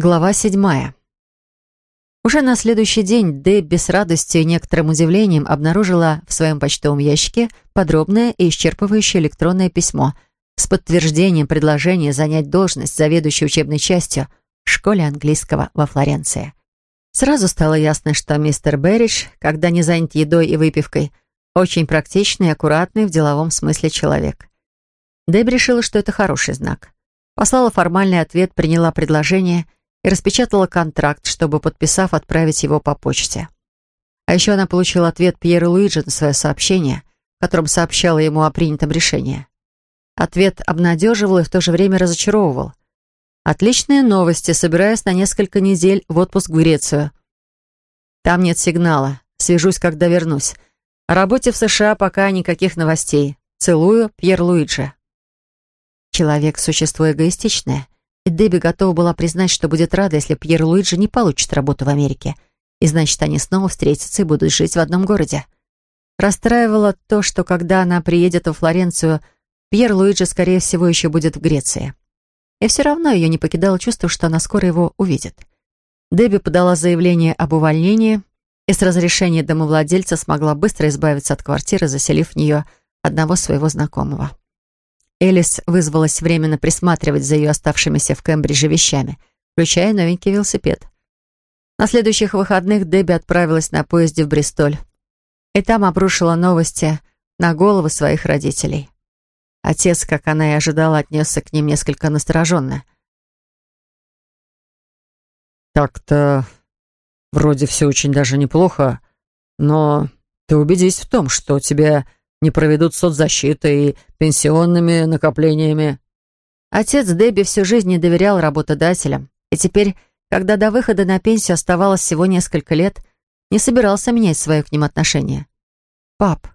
Глава седьмая. Уже на следующий день Дебби с радостью и некоторым удивлением обнаружила в своем почтовом ящике подробное и исчерпывающее электронное письмо с подтверждением предложения занять должность заведующей учебной частью в школе английского во Флоренции. Сразу стало ясно, что мистер Берридж, когда не занят едой и выпивкой, очень практичный и аккуратный в деловом смысле человек. Дебби решила, что это хороший знак. Послала формальный ответ, приняла предложение – и распечатала контракт, чтобы, подписав, отправить его по почте. А еще она получила ответ Пьера Луиджи на свое сообщение, в котором сообщала ему о принятом решении. Ответ обнадеживал и в то же время разочаровывал. «Отличные новости, собираюсь на несколько недель в отпуск в Грецию. Там нет сигнала, свяжусь, когда вернусь. О работе в США пока никаких новостей. Целую, Пьер Луиджи». Человек – существо эгоистичное – и Дебби готова была признать, что будет рада, если Пьер Луиджи не получит работу в Америке. И значит, они снова встретятся и будут жить в одном городе. Расстраивало то, что когда она приедет во Флоренцию, Пьер Луиджи, скорее всего, еще будет в Греции. И все равно ее не покидало чувство, что она скоро его увидит. Дебби подала заявление об увольнении и с разрешения домовладельца смогла быстро избавиться от квартиры, заселив в нее одного своего знакомого. Элис вызвалась временно присматривать за ее оставшимися в Кембридже вещами, включая новенький велосипед. На следующих выходных Дебби отправилась на поезде в Бристоль. И там обрушила новости на головы своих родителей. Отец, как она и ожидала, отнесся к ним несколько настороженно. «Так-то вроде все очень даже неплохо, но ты убедись в том, что тебя не проведут соцзащитой и пенсионными накоплениями. Отец Дебби всю жизнь не доверял работодателям, и теперь, когда до выхода на пенсию оставалось всего несколько лет, не собирался менять свое к ним отношение. «Пап,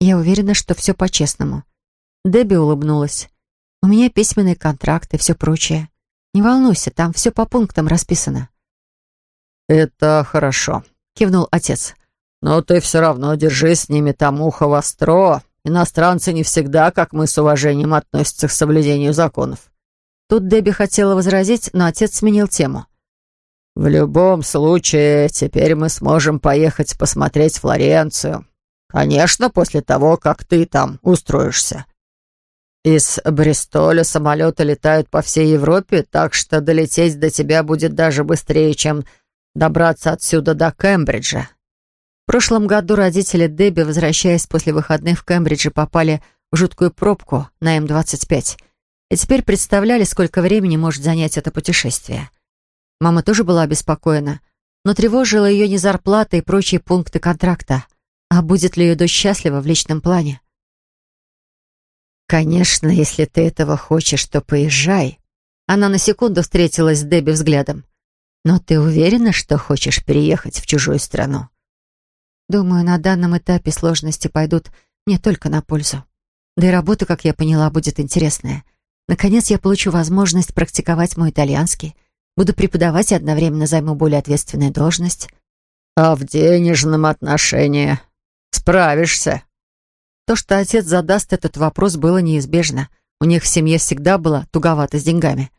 я уверена, что все по-честному». Дебби улыбнулась. «У меня письменный контракт и все прочее. Не волнуйся, там все по пунктам расписано». «Это хорошо», — кивнул отец. Но ты все равно держи с ними там ухо востро. Иностранцы не всегда, как мы, с уважением относятся к соблюдению законов». Тут Дебби хотела возразить, но отец сменил тему. «В любом случае, теперь мы сможем поехать посмотреть Флоренцию. Конечно, после того, как ты там устроишься. Из Бристоля самолеты летают по всей Европе, так что долететь до тебя будет даже быстрее, чем добраться отсюда до Кембриджа. В прошлом году родители Дебби, возвращаясь после выходных в Кембридже, попали в жуткую пробку на М-25 и теперь представляли, сколько времени может занять это путешествие. Мама тоже была обеспокоена, но тревожила ее не зарплата и прочие пункты контракта, а будет ли ее дочь счастлива в личном плане. «Конечно, если ты этого хочешь, то поезжай». Она на секунду встретилась с Дебби взглядом. «Но ты уверена, что хочешь переехать в чужую страну?» Думаю, на данном этапе сложности пойдут не только на пользу. Да и работа, как я поняла, будет интересная. Наконец я получу возможность практиковать мой итальянский. Буду преподавать и одновременно займу более ответственную должность. А в денежном отношении справишься? То, что отец задаст этот вопрос, было неизбежно. У них в семье всегда было туговато с деньгами.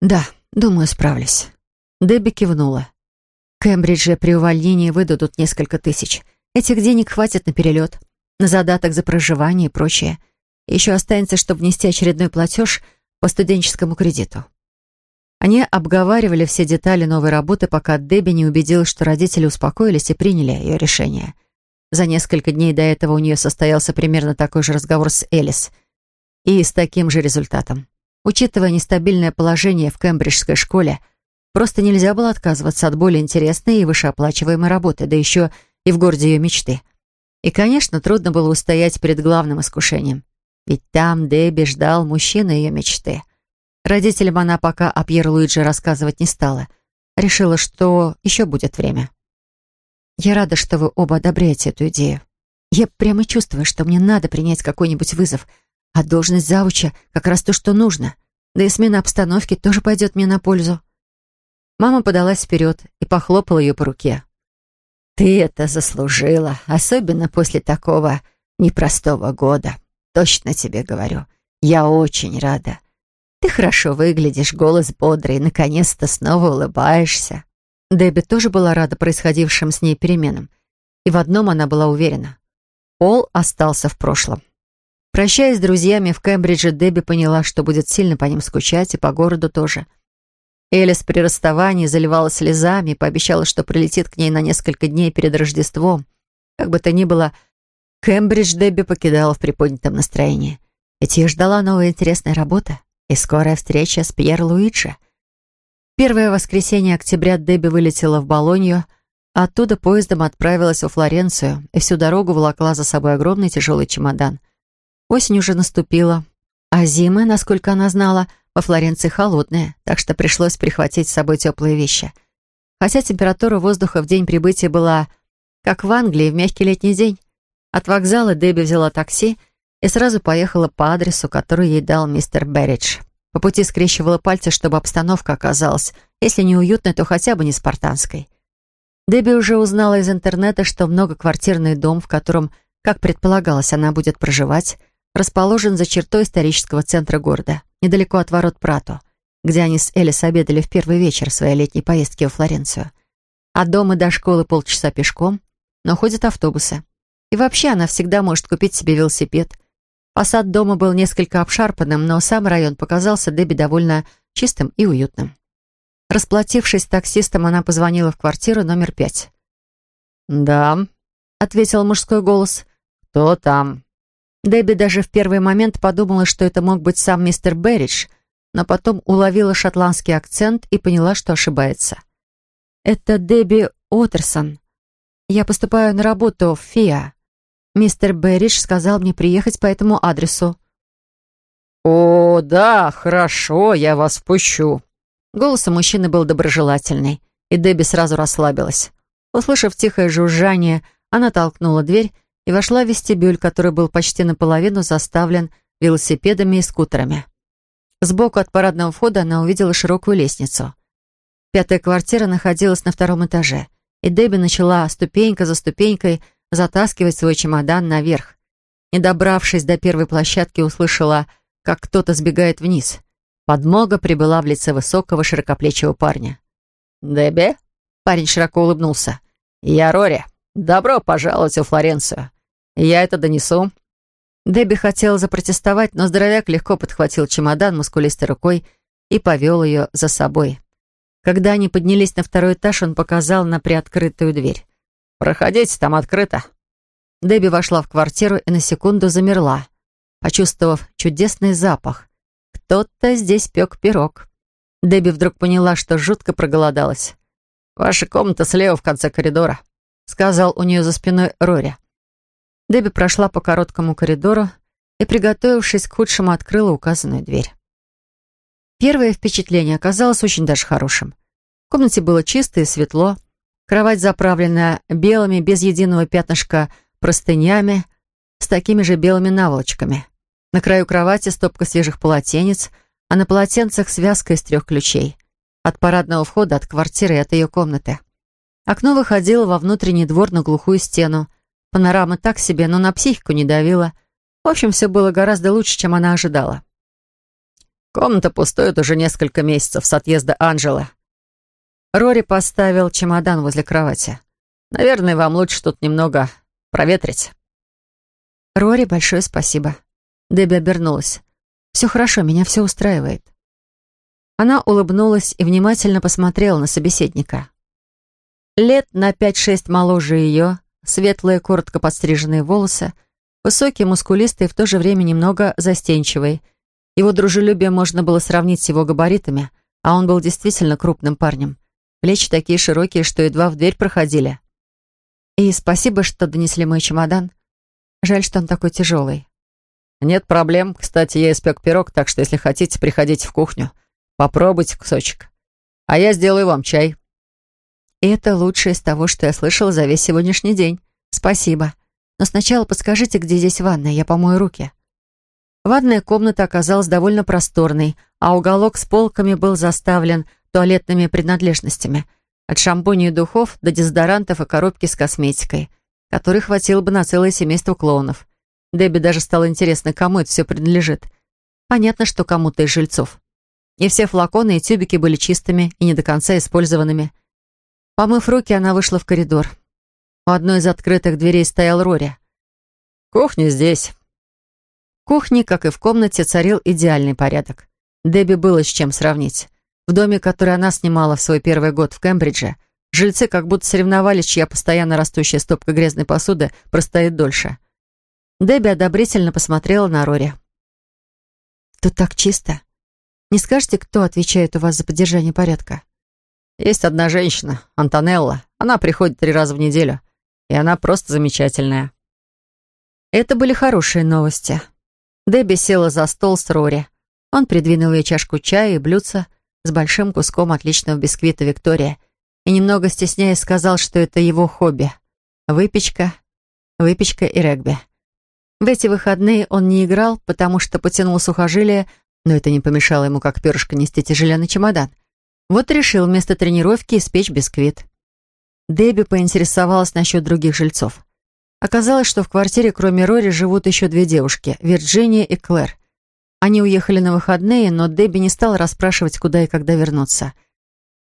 Да, думаю, справлюсь. Дебби кивнула. Кембридже при увольнении выдадут несколько тысяч. Этих денег хватит на перелет, на задаток за проживание и прочее. Еще останется, чтобы внести очередной платеж по студенческому кредиту. Они обговаривали все детали новой работы, пока Дебби не убедилась, что родители успокоились и приняли ее решение. За несколько дней до этого у нее состоялся примерно такой же разговор с Элис. И с таким же результатом. Учитывая нестабильное положение в кембриджской школе, Просто нельзя было отказываться от более интересной и вышеоплачиваемой работы, да еще и в городе ее мечты. И, конечно, трудно было устоять перед главным искушением. Ведь там Дебби ждал мужчина ее мечты. Родителям она пока о Пьер Луиджи рассказывать не стала. Решила, что еще будет время. Я рада, что вы оба одобряете эту идею. Я прямо чувствую, что мне надо принять какой-нибудь вызов, а должность завуча как раз то, что нужно. Да и смена обстановки тоже пойдет мне на пользу. Мама подалась вперед и похлопала ее по руке. «Ты это заслужила, особенно после такого непростого года. Точно тебе говорю. Я очень рада. Ты хорошо выглядишь, голос бодрый, наконец-то снова улыбаешься». Дебби тоже была рада происходившим с ней переменам. И в одном она была уверена. Пол остался в прошлом. Прощаясь с друзьями в Кембридже, Дебби поняла, что будет сильно по ним скучать и по городу тоже. Элис при расставании заливалась слезами и пообещала, что прилетит к ней на несколько дней перед Рождеством. Как бы то ни было, Кембридж Дебби покидала в приподнятом настроении. Ведь ее ждала новая интересная работа и скорая встреча с Пьер Луиджи. Первое воскресенье октября Дебби вылетела в Болонью, оттуда поездом отправилась во Флоренцию и всю дорогу волокла за собой огромный тяжелый чемодан. Осень уже наступила, а зимы, насколько она знала, во Флоренции холодные, так что пришлось прихватить с собой теплые вещи. Хотя температура воздуха в день прибытия была, как в Англии, в мягкий летний день. От вокзала Дебби взяла такси и сразу поехала по адресу, который ей дал мистер Берридж. По пути скрещивала пальцы, чтобы обстановка оказалась, если не уютной, то хотя бы не спартанской. Дебби уже узнала из интернета, что многоквартирный дом, в котором, как предполагалось, она будет проживать, расположен за чертой исторического центра города, недалеко от ворот Прато, где они с Элис обедали в первый вечер своей летней поездки во Флоренцию. От дома до школы полчаса пешком, но ходят автобусы. И вообще она всегда может купить себе велосипед. Фасад дома был несколько обшарпанным, но сам район показался Дебби довольно чистым и уютным. Расплатившись с таксистом, она позвонила в квартиру номер пять. «Да», — ответил мужской голос. «Кто там?» Дебби даже в первый момент подумала, что это мог быть сам мистер Берридж, но потом уловила шотландский акцент и поняла, что ошибается. «Это Дебби Отерсон. Я поступаю на работу в ФИА. Мистер Берридж сказал мне приехать по этому адресу». «О, да, хорошо, я вас впущу». Голос у мужчины был доброжелательный, и Дебби сразу расслабилась. Услышав тихое жужжание, она толкнула дверь и вошла в вестибюль, который был почти наполовину заставлен велосипедами и скутерами. Сбоку от парадного входа она увидела широкую лестницу. Пятая квартира находилась на втором этаже, и Дебби начала ступенька за ступенькой затаскивать свой чемодан наверх. Не добравшись до первой площадки, услышала, как кто-то сбегает вниз. Подмога прибыла в лице высокого широкоплечего парня. «Дебби?» Парень широко улыбнулся. «Я Рори. Добро пожаловать в Флоренцию. Я это донесу». Дебби хотела запротестовать, но здоровяк легко подхватил чемодан мускулистой рукой и повел ее за собой. Когда они поднялись на второй этаж, он показал на приоткрытую дверь. «Проходите, там открыто». Дебби вошла в квартиру и на секунду замерла, почувствовав чудесный запах. Кто-то здесь пек пирог. Дебби вдруг поняла, что жутко проголодалась. «Ваша комната слева в конце коридора», — сказал у нее за спиной Рори. Дебби прошла по короткому коридору и, приготовившись к худшему, открыла указанную дверь. Первое впечатление оказалось очень даже хорошим. В комнате было чисто и светло, кровать заправленная белыми, без единого пятнышка, простынями, с такими же белыми наволочками. На краю кровати стопка свежих полотенец, а на полотенцах связка из трех ключей. От парадного входа, от квартиры и от ее комнаты. Окно выходило во внутренний двор на глухую стену, Панорама так себе, но на психику не давила. В общем, все было гораздо лучше, чем она ожидала. Комната пустует уже несколько месяцев с отъезда Анжелы. Рори поставил чемодан возле кровати. Наверное, вам лучше тут немного проветрить. Рори, большое спасибо. Дебби обернулась. Все хорошо, меня все устраивает. Она улыбнулась и внимательно посмотрела на собеседника. Лет на пять-шесть моложе ее, светлые, коротко подстриженные волосы, высокий, мускулистый и в то же время немного застенчивый. Его дружелюбие можно было сравнить с его габаритами, а он был действительно крупным парнем. Плечи такие широкие, что едва в дверь проходили. И спасибо, что донесли мой чемодан. Жаль, что он такой тяжелый. Нет проблем. Кстати, я испек пирог, так что если хотите, приходите в кухню. Попробуйте кусочек. А я сделаю вам чай. И это лучшее из того, что я слышала за весь сегодняшний день. Спасибо. Но сначала подскажите, где здесь ванная, я помою руки». Ванная комната оказалась довольно просторной, а уголок с полками был заставлен туалетными принадлежностями. От шампуней и духов до дезодорантов и коробки с косметикой, которой хватило бы на целое семейство клоунов. Дебби даже стало интересно, кому это все принадлежит. Понятно, что кому-то из жильцов. и все флаконы и тюбики были чистыми и не до конца использованными. Помыв руки, она вышла в коридор. У одной из открытых дверей стоял Рори. «Кухня здесь». В кухне, как и в комнате, царил идеальный порядок. Дебби было с чем сравнить. В доме, который она снимала в свой первый год в Кембридже, жильцы как будто соревновались, чья постоянно растущая стопка грязной посуды простоит дольше. Дебби одобрительно посмотрела на Рори. «Тут так чисто. Не скажете, кто отвечает у вас за поддержание порядка?» «Есть одна женщина, Антонелла. Она приходит три раза в неделю. И она просто замечательная». Это были хорошие новости. Дебби села за стол с Рори. Он придвинул ей чашку чая и блюдца с большим куском отличного бисквита Виктория и, немного стесняясь, сказал, что это его хобби. Выпечка, выпечка и регби. В эти выходные он не играл, потому что потянул сухожилие, но это не помешало ему, как перышко, нести тяжеленный чемодан. Вот решил вместо тренировки испечь бисквит. Дебби поинтересовалась насчет других жильцов. Оказалось, что в квартире, кроме Рори, живут еще две девушки — Вирджиния и Клэр. Они уехали на выходные, но Дебби не стала расспрашивать, куда и когда вернуться.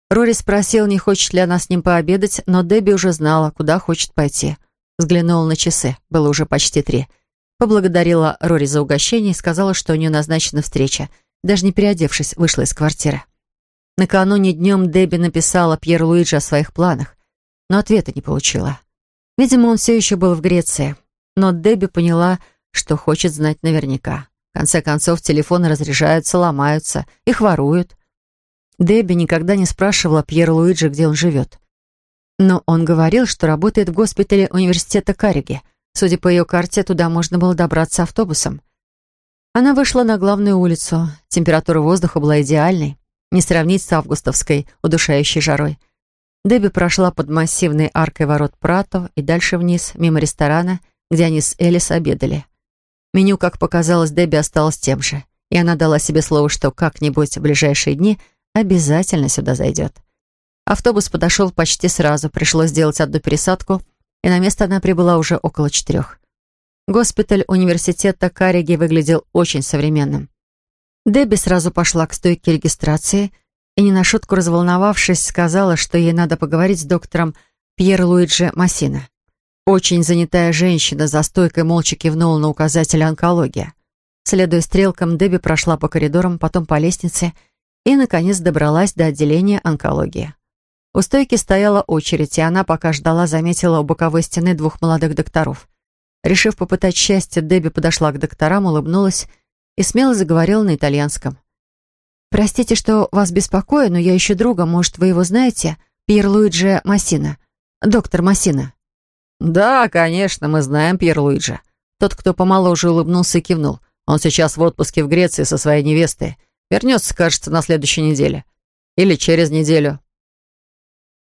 Рори спросил, не хочет ли она с ним пообедать, но Дебби уже знала, куда хочет пойти. Взглянула на часы, было уже почти три. Поблагодарила Рори за угощение и сказала, что у нее назначена встреча. Даже не переодевшись, вышла из квартиры. Накануне днем Дебби написала Пьер Луиджи о своих планах, но ответа не получила. Видимо, он все еще был в Греции, но Дебби поняла, что хочет знать наверняка. В конце концов, телефоны разряжаются, ломаются, их воруют. Дебби никогда не спрашивала Пьера Луиджи, где он живет. Но он говорил, что работает в госпитале университета Кариги. Судя по ее карте, туда можно было добраться автобусом. Она вышла на главную улицу. Температура воздуха была идеальной. Не сравнить с августовской, удушающей жарой. Дебби прошла под массивной аркой ворот Прато и дальше вниз, мимо ресторана, где они с Элис обедали. Меню, как показалось, Дебби осталось тем же, и она дала себе слово, что как-нибудь в ближайшие дни обязательно сюда зайдет. Автобус подошел почти сразу, пришлось сделать одну пересадку, и на место она прибыла уже около четырех. Госпиталь университета Кариги выглядел очень современным. Дебби сразу пошла к стойке регистрации и, не на шутку разволновавшись, сказала, что ей надо поговорить с доктором Пьер Луиджи Массина. Очень занятая женщина за стойкой молча кивнула на указатель онкология. Следуя стрелкам, Дебби прошла по коридорам, потом по лестнице и, наконец, добралась до отделения онкологии. У стойки стояла очередь, и она, пока ждала, заметила у боковой стены двух молодых докторов. Решив попытать счастье, Дебби подошла к докторам, улыбнулась и смело заговорила на итальянском. «Простите, что вас беспокою, но я ищу друга, может, вы его знаете? Пьер Луиджи Массина. Доктор Массина». «Да, конечно, мы знаем Пьер Луиджи». Тот, кто помоложе, улыбнулся и кивнул. Он сейчас в отпуске в Греции со своей невестой. Вернется, кажется, на следующей неделе. Или через неделю.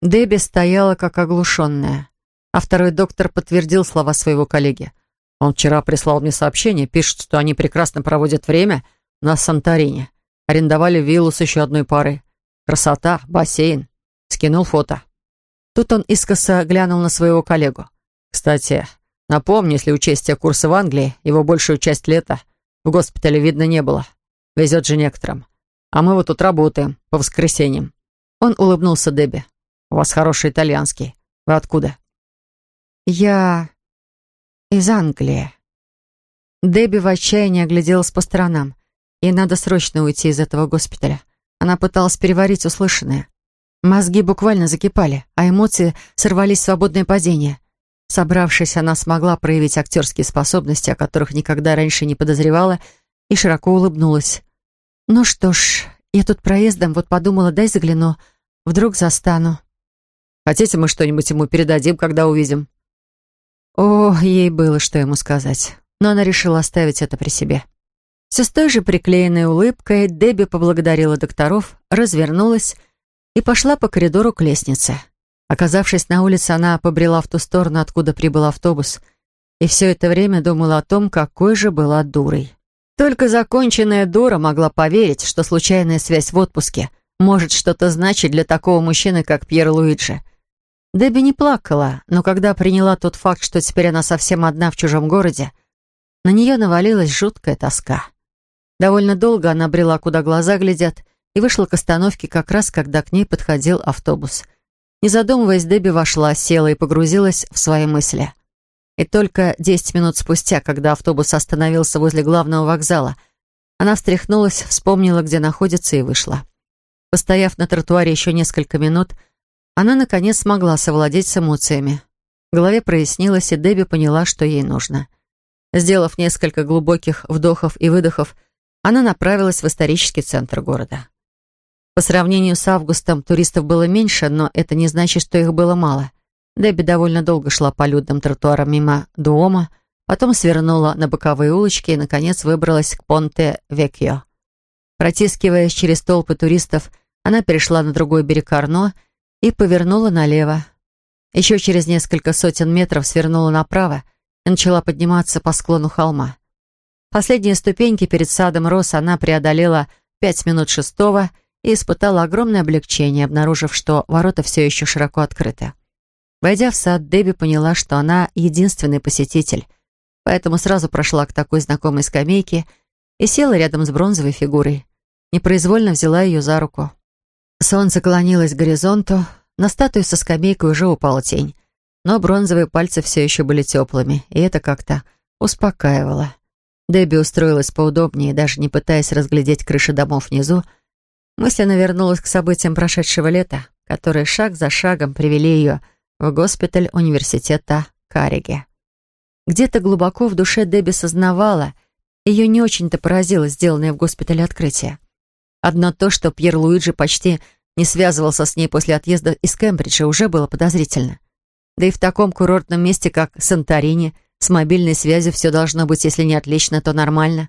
Дебби стояла как оглушенная. А второй доктор подтвердил слова своего коллеги. Он вчера прислал мне сообщение, пишет, что они прекрасно проводят время на Санторине. Арендовали виллу с еще одной парой. Красота, бассейн. Скинул фото. Тут он искоса глянул на своего коллегу. Кстати, напомню, если учесть те курсы в Англии, его большую часть лета в госпитале видно не было. Везет же некоторым. А мы вот тут работаем, по воскресеньям. Он улыбнулся Дебби. У вас хороший итальянский. Вы откуда? Я из Англии. Дебби в отчаянии огляделась по сторонам. Ей надо срочно уйти из этого госпиталя. Она пыталась переварить услышанное. Мозги буквально закипали, а эмоции сорвались в свободное падение. Собравшись, она смогла проявить актерские способности, о которых никогда раньше не подозревала, и широко улыбнулась. «Ну что ж, я тут проездом, вот подумала, дай загляну. Вдруг застану». «Хотите, мы что-нибудь ему передадим, когда увидим?» О, ей было что ему сказать, но она решила оставить это при себе. Все с той же приклеенной улыбкой Дебби поблагодарила докторов, развернулась и пошла по коридору к лестнице. Оказавшись на улице, она побрела в ту сторону, откуда прибыл автобус, и все это время думала о том, какой же была дурой. Только законченная дура могла поверить, что случайная связь в отпуске может что-то значить для такого мужчины, как Пьер Луиджи. Дебби не плакала, но когда приняла тот факт, что теперь она совсем одна в чужом городе, на нее навалилась жуткая тоска. Довольно долго она брела, куда глаза глядят, и вышла к остановке как раз, когда к ней подходил автобус. Не задумываясь, Дебби вошла, села и погрузилась в свои мысли. И только десять минут спустя, когда автобус остановился возле главного вокзала, она встряхнулась, вспомнила, где находится, и вышла. Постояв на тротуаре еще несколько минут, она, наконец, смогла совладеть с эмоциями. В голове прояснилось, и Дебби поняла, что ей нужно. Сделав несколько глубоких вдохов и выдохов, она направилась в исторический центр города. По сравнению с августом туристов было меньше, но это не значит, что их было мало. Дебби довольно долго шла по людным тротуарам мимо Дуома, потом свернула на боковые улочки и, наконец, выбралась к Понте-Векьо. Протискиваясь через толпы туристов, она перешла на другой берег Арно и повернула налево. Еще через несколько сотен метров свернула направо и начала подниматься по склону холма. Последние ступеньки перед садом Рос она преодолела пять минут шестого и испытала огромное облегчение, обнаружив, что ворота все еще широко открыты. Войдя в сад, Дебби поняла, что она единственный посетитель, поэтому сразу прошла к такой знакомой скамейке и села рядом с бронзовой фигурой. Непроизвольно взяла ее за руку. Солнце клонилось к горизонту, на статую со скамейкой уже упала тень, но бронзовые пальцы все еще были теплыми, и это как-то успокаивало. Дебби устроилась поудобнее, даже не пытаясь разглядеть крыши домов внизу, мысленно вернулась к событиям прошедшего лета, которые шаг за шагом привели ее в госпиталь университета Карриге. Где-то глубоко в душе Дебби сознавала, ее не очень-то поразило сделанное в госпитале открытие. Одно то, что Пьер Луиджи почти не связывался с ней после отъезда из Кембриджа, уже было подозрительно. Да и в таком курортном месте, как Санторини, с мобильной связью все должно быть, если не отлично, то нормально.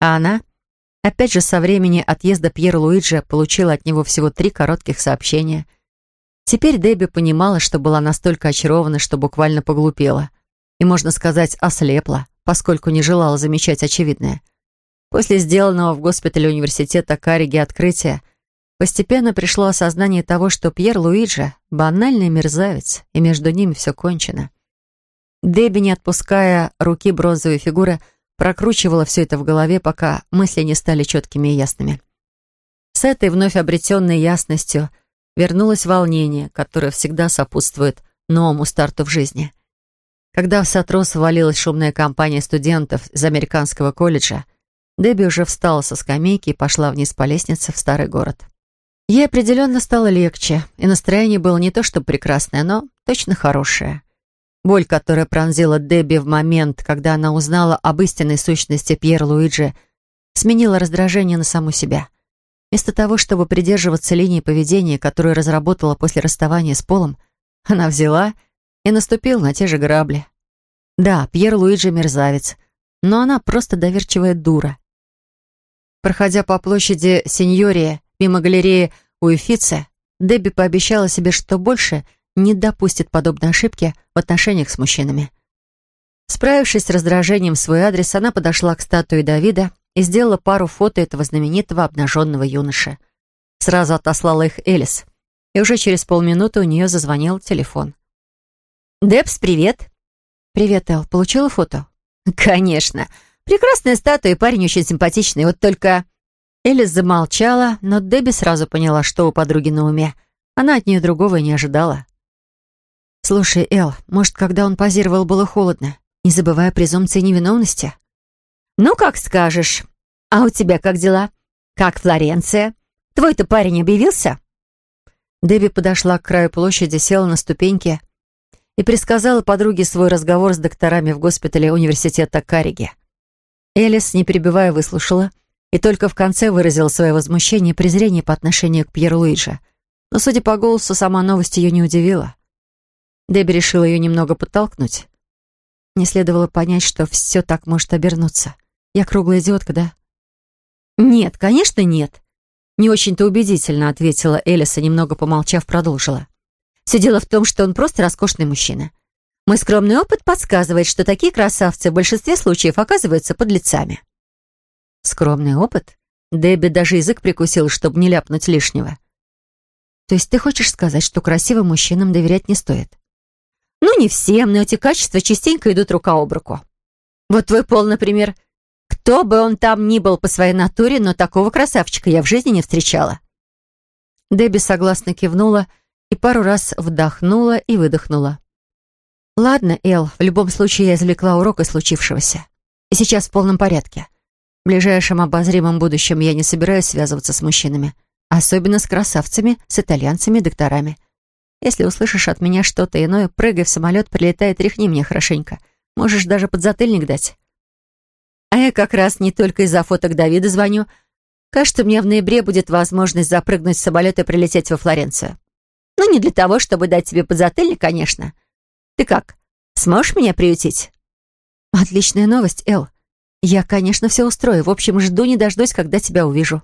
А она, опять же, со времени отъезда Пьера Луиджи получила от него всего три коротких сообщения — Теперь Дебби понимала, что была настолько очарована, что буквально поглупела. И, можно сказать, ослепла, поскольку не желала замечать очевидное. После сделанного в госпитале университета Карриги открытия постепенно пришло осознание того, что Пьер Луиджи — банальный мерзавец, и между ними все кончено. Дебби, не отпуская руки бронзовой фигуры, прокручивала все это в голове, пока мысли не стали четкими и ясными. С этой вновь обретенной ясностью — вернулось волнение, которое всегда сопутствует новому старту в жизни. Когда в Сатрос валилась шумная компания студентов из американского колледжа, Дебби уже встала со скамейки и пошла вниз по лестнице в старый город. Ей определенно стало легче, и настроение было не то чтобы прекрасное, но точно хорошее. Боль, которая пронзила Дебби в момент, когда она узнала об истинной сущности Пьер Луиджи, сменила раздражение на саму себя — Вместо того, чтобы придерживаться линии поведения, которую разработала после расставания с Полом, она взяла и наступила на те же грабли. Да, Пьер Луиджи мерзавец, но она просто доверчивая дура. Проходя по площади Синьория мимо галереи Уэфице, Дебби пообещала себе, что больше не допустит подобной ошибки в отношениях с мужчинами. Справившись с раздражением в свой адрес, она подошла к статуе Давида и сделала пару фото этого знаменитого обнаженного юноши. Сразу отослала их Элис, и уже через полминуты у нее зазвонил телефон. «Депс, привет!» «Привет, Эл. Получила фото?» «Конечно. Прекрасная статуя, парень очень симпатичный. Вот только...» Элис замолчала, но Дебби сразу поняла, что у подруги на уме. Она от нее другого не ожидала. «Слушай, Эл, может, когда он позировал, было холодно, не забывая презумпции невиновности?» «Ну, как скажешь. А у тебя как дела? Как Флоренция? Твой-то парень объявился?» Дебби подошла к краю площади, села на ступеньки и предсказала подруге свой разговор с докторами в госпитале университета Карриги. Элис, не перебивая, выслушала и только в конце выразила свое возмущение и презрение по отношению к Пьеру Луиджи. Но, судя по голосу, сама новость ее не удивила. Дебби решила ее немного подтолкнуть. Не следовало понять, что все так может обернуться. Я круглая идиотка, да?» «Нет, конечно, нет», — не очень-то убедительно ответила Элиса, немного помолчав, продолжила. «Все дело в том, что он просто роскошный мужчина. Мой скромный опыт подсказывает, что такие красавцы в большинстве случаев оказываются под лицами». «Скромный опыт?» Дебби даже язык прикусил, чтобы не ляпнуть лишнего. «То есть ты хочешь сказать, что красивым мужчинам доверять не стоит?» «Ну, не всем, но эти качества частенько идут рука об руку. Вот твой пол, например, кто бы он там ни был по своей натуре, но такого красавчика я в жизни не встречала. Дебби согласно кивнула и пару раз вдохнула и выдохнула. «Ладно, Эл, в любом случае я извлекла урок из случившегося. И сейчас в полном порядке. В ближайшем обозримом будущем я не собираюсь связываться с мужчинами, особенно с красавцами, с итальянцами, докторами. Если услышишь от меня что-то иное, прыгай в самолет, прилетай, тряхни мне хорошенько. Можешь даже подзатыльник дать». А я как раз не только из-за фоток Давида звоню. Кажется, меня в ноябре будет возможность запрыгнуть в самолет и прилететь во Флоренцию. Ну, не для того, чтобы дать тебе подзатыльник, конечно. Ты как, сможешь меня приютить? Отличная новость, Эл. Я, конечно, все устрою. В общем, жду не дождусь, когда тебя увижу.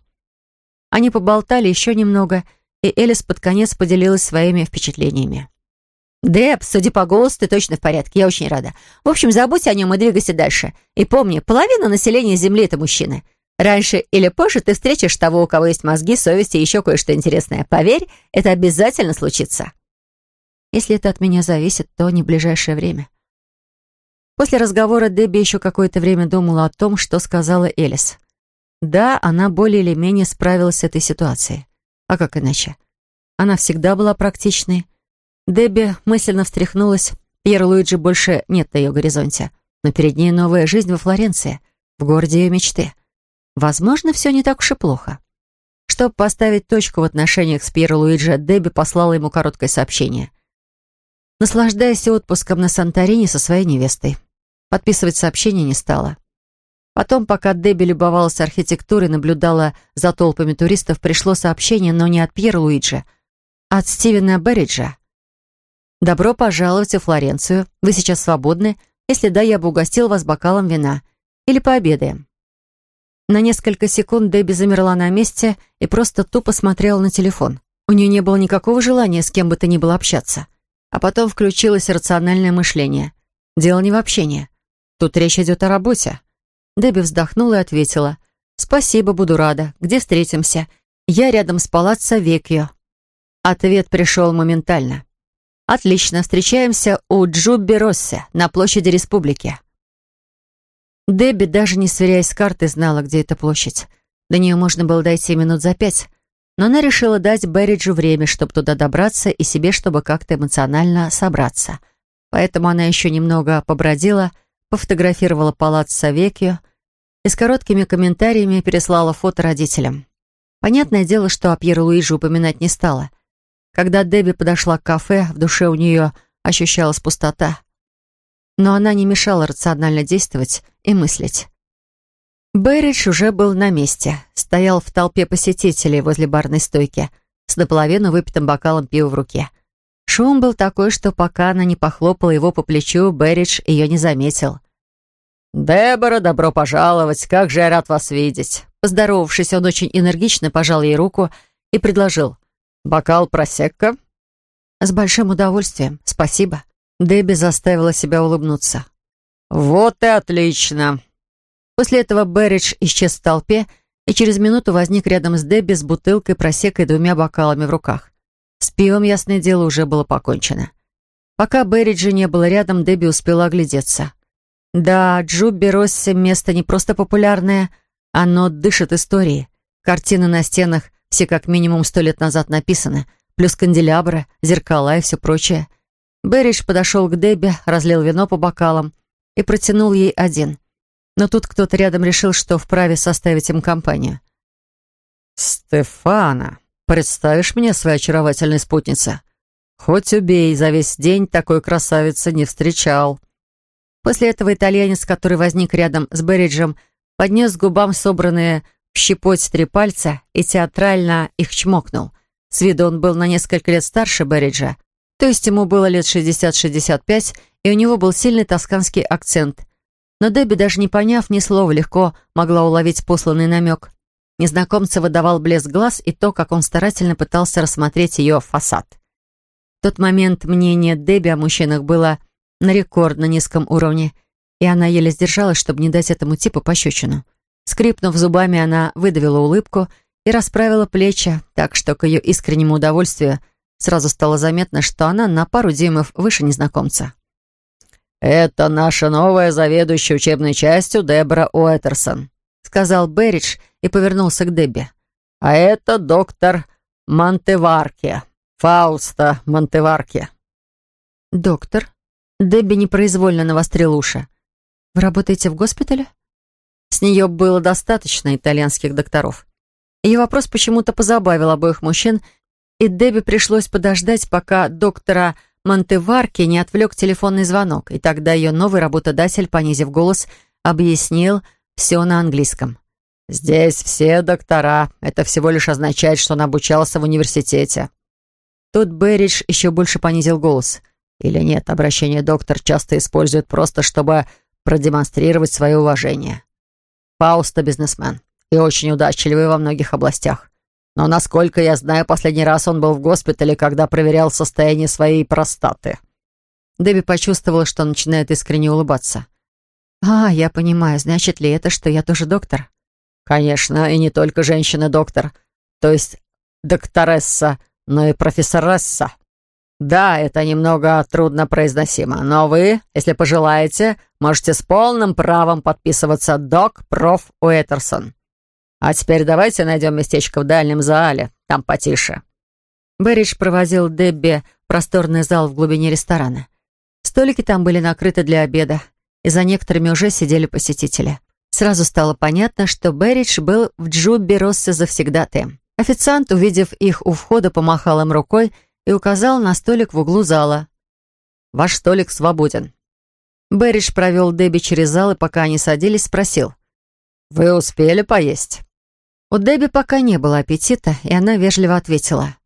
Они поболтали еще немного, и Элис под конец поделилась своими впечатлениями. «Деб, судя по голосу, ты точно в порядке. Я очень рада. В общем, забудь о нем и двигайся дальше. И помни, половина населения Земли — это мужчины. Раньше или позже ты встретишь того, у кого есть мозги, совесть и еще кое-что интересное. Поверь, это обязательно случится». Если это от меня зависит, то не в ближайшее время. После разговора Дебби еще какое-то время думала о том, что сказала Элис. Да, она более или менее справилась с этой ситуацией. А как иначе? Она всегда была практичной, Дебби мысленно встряхнулась. Пьер Луиджи больше нет на ее горизонте. Но перед ней новая жизнь во Флоренции, в городе ее мечты. Возможно, все не так уж и плохо. Чтобы поставить точку в отношениях с Пьеро Луиджи, Дебби послала ему короткое сообщение. Наслаждаясь отпуском на Санторини со своей невестой. Подписывать сообщение не стала. Потом, пока Дебби любовалась архитектурой, наблюдала за толпами туристов, пришло сообщение, но не от Пьера Луиджи, а от Стивена Берриджа. «Добро пожаловать в Флоренцию. Вы сейчас свободны? Если да, я бы угостил вас бокалом вина. Или пообедаем». На несколько секунд Дебби замерла на месте и просто тупо смотрела на телефон. У нее не было никакого желания с кем бы то ни было общаться. А потом включилось рациональное мышление. Дело не в общении. Тут речь идет о работе. Дебби вздохнула и ответила. «Спасибо, буду рада. Где встретимся? Я рядом с палаццо Векьо». Ответ пришел моментально. «Отлично, встречаемся у Джубби Росси на площади Республики». Дебби, даже не сверяясь с картой, знала, где эта площадь. До нее можно было дойти минут за пять, но она решила дать Берриджу время, чтобы туда добраться, и себе, чтобы как-то эмоционально собраться. Поэтому она еще немного побродила, пофотографировала палац Савекио и с короткими комментариями переслала фото родителям. Понятное дело, что о Пьеро Луиже упоминать не стала — когда Дебби подошла к кафе, в душе у нее ощущалась пустота. Но она не мешала рационально действовать и мыслить. Берридж уже был на месте, стоял в толпе посетителей возле барной стойки с наполовину выпитым бокалом пива в руке. Шум был такой, что пока она не похлопала его по плечу, Берридж ее не заметил. «Дебора, добро пожаловать! Как же я рад вас видеть!» Поздоровавшись, он очень энергично пожал ей руку и предложил. «Бокал просекко?» «С большим удовольствием, спасибо». Дебби заставила себя улыбнуться. «Вот и отлично!» После этого Берридж исчез в толпе и через минуту возник рядом с Дебби с бутылкой просека и двумя бокалами в руках. С пивом, ясное дело, уже было покончено. Пока Берриджа не было рядом, Дебби успела оглядеться. Да, Джубби Росси место не просто популярное, оно дышит историей. Картины на стенах все как минимум сто лет назад написаны, плюс канделябры, зеркала и все прочее. Берридж подошел к Дебби, разлил вино по бокалам и протянул ей один. Но тут кто-то рядом решил, что вправе составить им компанию. «Стефана, представишь мне свою очаровательную спутницу? Хоть убей, за весь день такой красавицы не встречал». После этого итальянец, который возник рядом с Берриджем, поднес к губам собранные щепоть три пальца и театрально их чмокнул. С виду он был на несколько лет старше Берриджа, то есть ему было лет 60-65, и у него был сильный тосканский акцент. Но Дебби, даже не поняв ни слова, легко могла уловить посланный намек. Незнакомца выдавал блеск глаз и то, как он старательно пытался рассмотреть ее фасад. В тот момент мнение Дебби о мужчинах было на рекордно низком уровне, и она еле сдержалась, чтобы не дать этому типу пощечину. Скрипнув зубами, она выдавила улыбку и расправила плечи, так что к ее искреннему удовольствию сразу стало заметно, что она на пару дюймов выше незнакомца. «Это наша новая заведующая учебной частью Дебора Уэтерсон», сказал Берридж и повернулся к Дебби. «А это доктор Монтеварки. Фауста Монтеварки». «Доктор?» Дебби непроизвольно навострил уши. «Вы работаете в госпитале?» С нее было достаточно итальянских докторов. Ее вопрос почему-то позабавил обоих мужчин, и Дебби пришлось подождать, пока доктора не отвлек телефонный звонок, и тогда ее новый работодатель, понизив голос, объяснил все на английском. «Здесь все доктора. Это всего лишь означает, что он обучался в университете». Тут Берридж еще больше понизил голос. Или нет, обращение доктор часто используют просто, чтобы продемонстрировать свое уважение. Фауста бизнесмен и очень удачливый во многих областях. Но, насколько я знаю, последний раз он был в госпитале, когда проверял состояние своей простаты». Дебби почувствовала, что начинает искренне улыбаться. «А, я понимаю, значит ли это, что я тоже доктор?» «Конечно, и не только женщина-доктор, то есть докторесса, но и профессоресса. Да, это немного трудно произносимо, но вы, если пожелаете, можете с полным правом подписываться «Док Проф Уэтерсон». А теперь давайте найдем местечко в дальнем зале, там потише». Берридж провозил Дебби в просторный зал в глубине ресторана. Столики там были накрыты для обеда, и за некоторыми уже сидели посетители. Сразу стало понятно, что Берридж был в Джубби Росса завсегдатаем. Официант, увидев их у входа, помахал им рукой и указал на столик в углу зала. «Ваш столик свободен». Берридж провел Дебби через зал и, пока они садились, спросил. «Вы успели поесть?» У Дебби пока не было аппетита, и она вежливо ответила.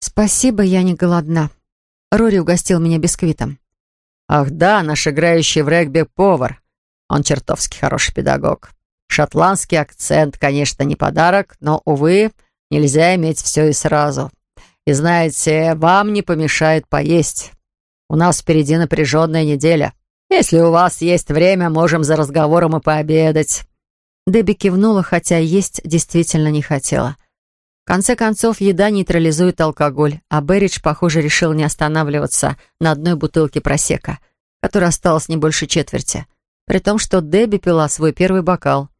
«Спасибо, я не голодна». Рори угостил меня бисквитом. «Ах да, наш играющий в регби повар. Он чертовски хороший педагог. Шотландский акцент, конечно, не подарок, но, увы, нельзя иметь все и сразу. И знаете, вам не помешает поесть. У нас впереди напряженная неделя. Если у вас есть время, можем за разговором и пообедать. Дебби кивнула, хотя есть действительно не хотела. В конце концов, еда нейтрализует алкоголь, а Берридж, похоже, решил не останавливаться на одной бутылке просека, которая осталась не больше четверти, при том, что Дебби пила свой первый бокал.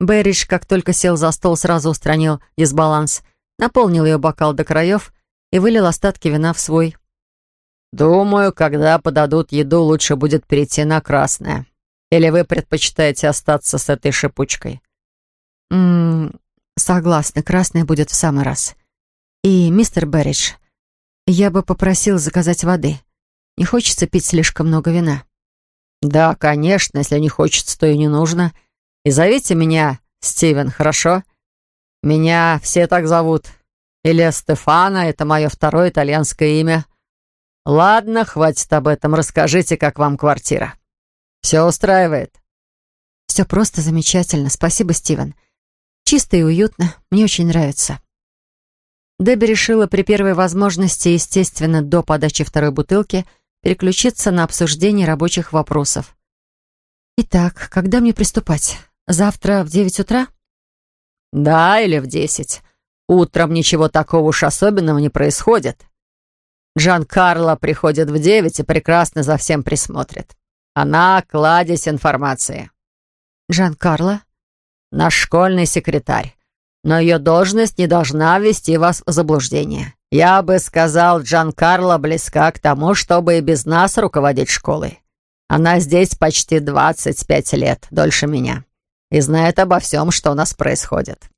Берридж, как только сел за стол, сразу устранил дисбаланс, наполнил ее бокал до краев и вылил остатки вина в свой. «Думаю, когда подадут еду, лучше будет перейти на красное», или вы предпочитаете остаться с этой шипучкой? Ммм, согласна, красная будет в самый раз. И, мистер Берридж, я бы попросил заказать воды. Не хочется пить слишком много вина. Да, конечно, если не хочется, то и не нужно. И зовите меня Стивен, хорошо? Меня все так зовут. Или Стефана, это мое второе итальянское имя. Ладно, хватит об этом, расскажите, как вам квартира. Все устраивает?» «Все просто замечательно. Спасибо, Стивен. Чисто и уютно. Мне очень нравится». Дебби решила при первой возможности, естественно, до подачи второй бутылки, переключиться на обсуждение рабочих вопросов. «Итак, когда мне приступать? Завтра в девять утра?» «Да, или в десять. Утром ничего такого уж особенного не происходит. Джан Карло приходит в девять и прекрасно за всем присмотрит. Она кладезь информации. Джан Карло? Наш школьный секретарь. Но ее должность не должна ввести вас в заблуждение. Я бы сказал, Джан Карло близка к тому, чтобы и без нас руководить школой. Она здесь почти 25 лет, дольше меня, и знает обо всем, что у нас происходит.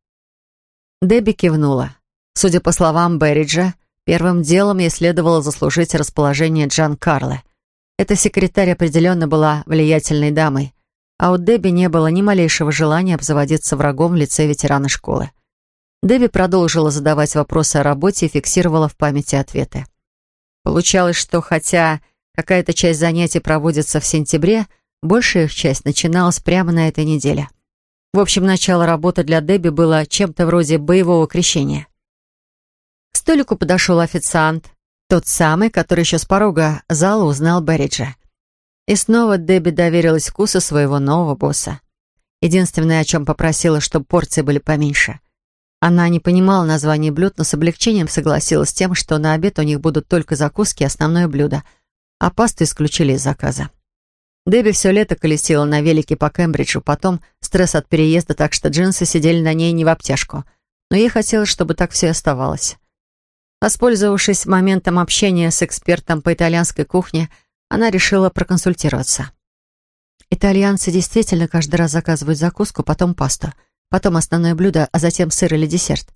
Дебби кивнула. Судя по словам Берриджа, первым делом ей следовало заслужить расположение Джан Карло — эта секретарь определенно была влиятельной дамой, а у Дебби не было ни малейшего желания обзаводиться врагом в лице ветерана школы. Дебби продолжила задавать вопросы о работе и фиксировала в памяти ответы. Получалось, что хотя какая-то часть занятий проводится в сентябре, большая их часть начиналась прямо на этой неделе. В общем, начало работы для Дебби было чем-то вроде боевого крещения. К столику подошел официант, тот самый, который еще с порога зала узнал Берриджа. И снова Дебби доверилась вкусу своего нового босса. Единственное, о чем попросила, чтобы порции были поменьше. Она не понимала название блюд, но с облегчением согласилась с тем, что на обед у них будут только закуски и основное блюдо, а пасту исключили из заказа. Дебби все лето колесила на велике по Кембриджу, потом стресс от переезда, так что джинсы сидели на ней не в обтяжку. но ей хотелось, чтобы так все и оставалось. Воспользовавшись моментом общения с экспертом по итальянской кухне, она решила проконсультироваться. Итальянцы действительно каждый раз заказывают закуску, потом пасту, потом основное блюдо, а затем сыр или десерт.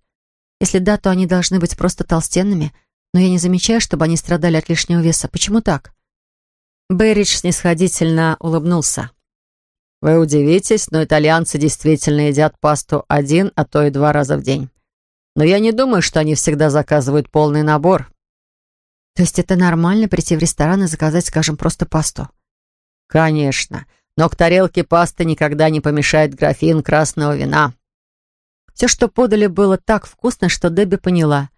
Если да, то они должны быть просто толстенными, но я не замечаю, чтобы они страдали от лишнего веса. Почему так? Берридж снисходительно улыбнулся. «Вы удивитесь, но итальянцы действительно едят пасту один, а то и два раза в день. Но я не думаю, что они всегда заказывают полный набор». «То есть это нормально прийти в ресторан и заказать, скажем, просто пасту?» «Конечно. Но к тарелке пасты никогда не помешает графин красного вина». Все, что подали, было так вкусно, что Дебби поняла.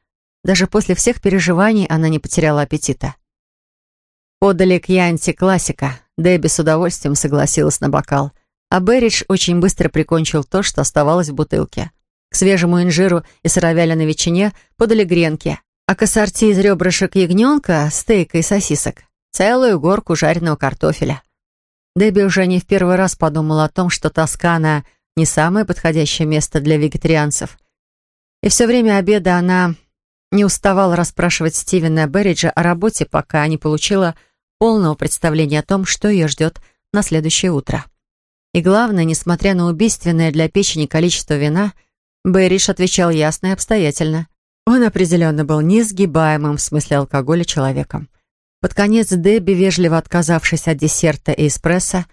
Даже после всех переживаний она не потеряла аппетита. Подали к Янте классика. Дебби с удовольствием согласилась на бокал. А Берридж очень быстро прикончил то, что оставалось в бутылке. К свежему инжиру и сыровяленой ветчине подали гренки, а к ассорти из ребрышек ягненка, стейка и сосисок целую горку жареного картофеля. Дебби уже не в первый раз подумала о том, что Тоскана не самое подходящее место для вегетарианцев. И все время обеда она не уставала расспрашивать Стивена Берриджа о работе, пока не получила полного представления о том, что ее ждет на следующее утро. И главное, несмотря на убийственное для печени количество вина, Берридж отвечал ясно и обстоятельно. Он определенно был несгибаемым в смысле алкоголя человеком. Под конец Дебби, вежливо отказавшись от десерта и эспрессо,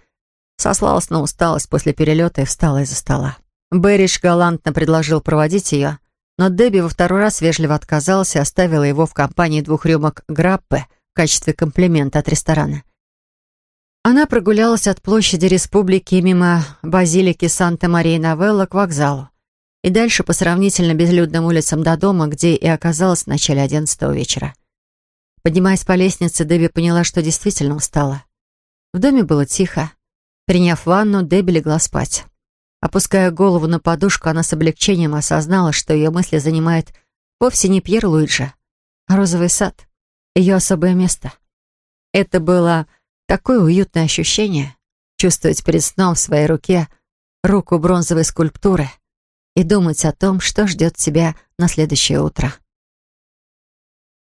сослалась на усталость после перелета и встала из-за стола. Берридж галантно предложил проводить ее, но Дебби во второй раз вежливо отказалась и оставила его в компании двух рюмок граппы — качестве комплимента от ресторана. Она прогулялась от площади Республики мимо базилики Санта-Мария-Новелла к вокзалу и дальше по сравнительно безлюдным улицам до дома, где и оказалась в начале одиннадцатого вечера. Поднимаясь по лестнице, Дебби поняла, что действительно устала. В доме было тихо. Приняв ванну, Дебби легла спать. Опуская голову на подушку, она с облегчением осознала, что ее мысли занимает вовсе не Пьер Луиджи, а розовый сад ее особое место. Это было такое уютное ощущение чувствовать перед сном в своей руке руку бронзовой скульптуры и думать о том, что ждет тебя на следующее утро.